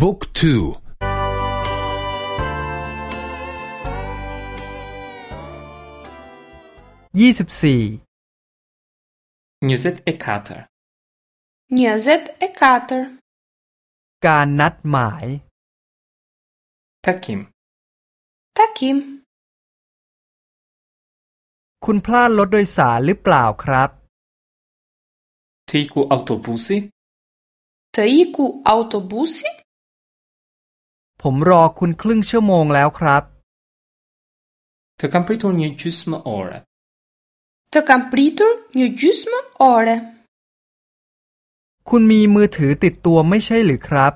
บุ๊กทู ยี่สิบสี่นิวเซตเอคาเตอร์นิวเซตเอคาเตอร์การนัดหมายทักคิมทักคิม คุณพลาดรถโดยสารหรือเปล่าครับทีกูอัลโตบูซิทีกูอัลโตบูซิผมรอคุณครึ่งชั่วโมงแล้วครับจะคัมปริทุนยูจุสมาออร์จะคัมปริทุนยูจุสมาออร์คุณมีมือถือติดตัวไม่ใช่หรือครับ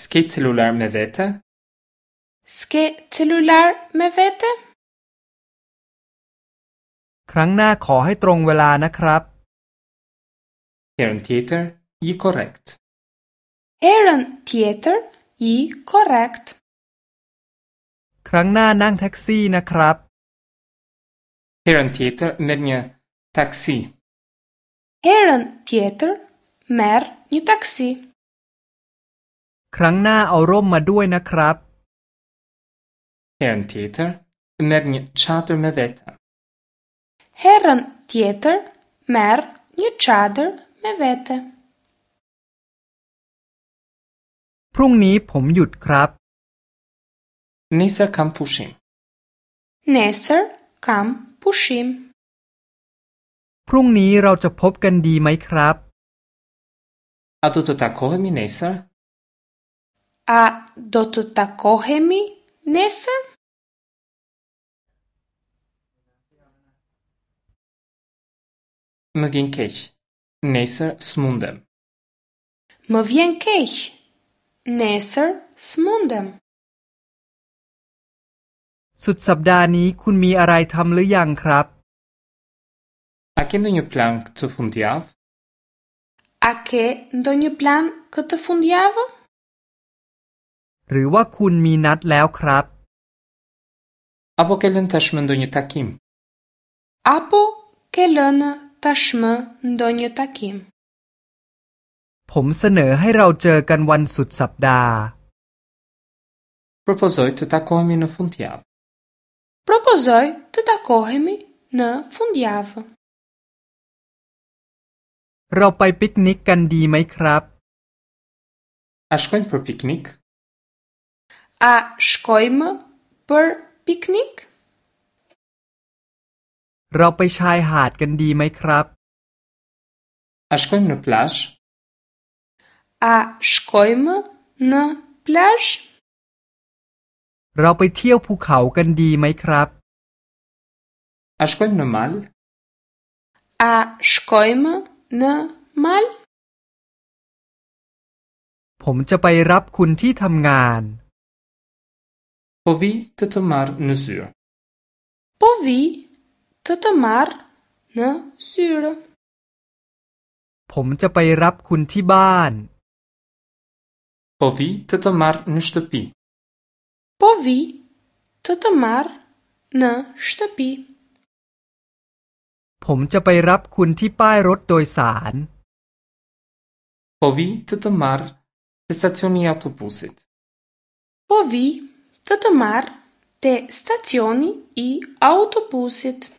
สเกตเซลูลาร์เมเวตสเกตเซลูลาร์เมเวตครั้งหน้าขอให้ตรงเวลานะครับเฮรันเทเตอร์ยี่คอร์เรกต์เฮรันเทเตอร์ i korrekt. Krang na nang taksi na krap. Herën tjetër merr një taksi. Herën tjetër merr një taksi. Krang na au rom ma duaj na krap. Herën tjetër merr një çadër me vete. Herën tjetër merr një çadër me vete. พรุ่งนี้ผมหยุดครับนิสคัมพูชิมเนสร์คัมพูชิมพรุ่งนี้เราจะพบกันดีไหมครับอะดตตะโคเฮมิเนสร์อะดตตะโคเฮมิเนสร์เมื่อกินเคชเนสเซอร์สมุนเดมเมื่อกินเคช Nesër smundem. Sut sabda ni kun mi arai tam lë yang krap? A ke ndonjë plan këtë fundjavë? A ke ndonjë plan këtë fundjavë? Rëwa kun mi nat lëo krap? Apo ke lën tashmë ndonjë takim? Apo ke lën tashmë ndonjë takim? ผมเสนอให้เราเจอกันวันสุดสัปดาห์ Propozoi t takohemi në f u n d i a v Propozoi t takohemi në f u n d i a v เราไปปิกนิกกันดีไหมครับ A s h k o j m për piknik? A s h k o j m për piknik? เราไปชายหาดกันดีไหมครับ A s h k o j m në plazh? อา c กอ u ม e น e p l a g เราไปเที่ยวภูเขากันดีไหมครับ À Schäume mal À Schäume ne มัลผมจะไปรับคุณที่ทำงานพ o v i ตตมาร a น n ือพ r ë p ตตมาร t น m ือผมจะไปรับคุณที่บ้าน Po vi të të marrë në shtëpi. Po vi të të marrë në shtëpi. Po Po vi të të stacioni autobusit. Po vi të të marrë të stacioni i autobusit.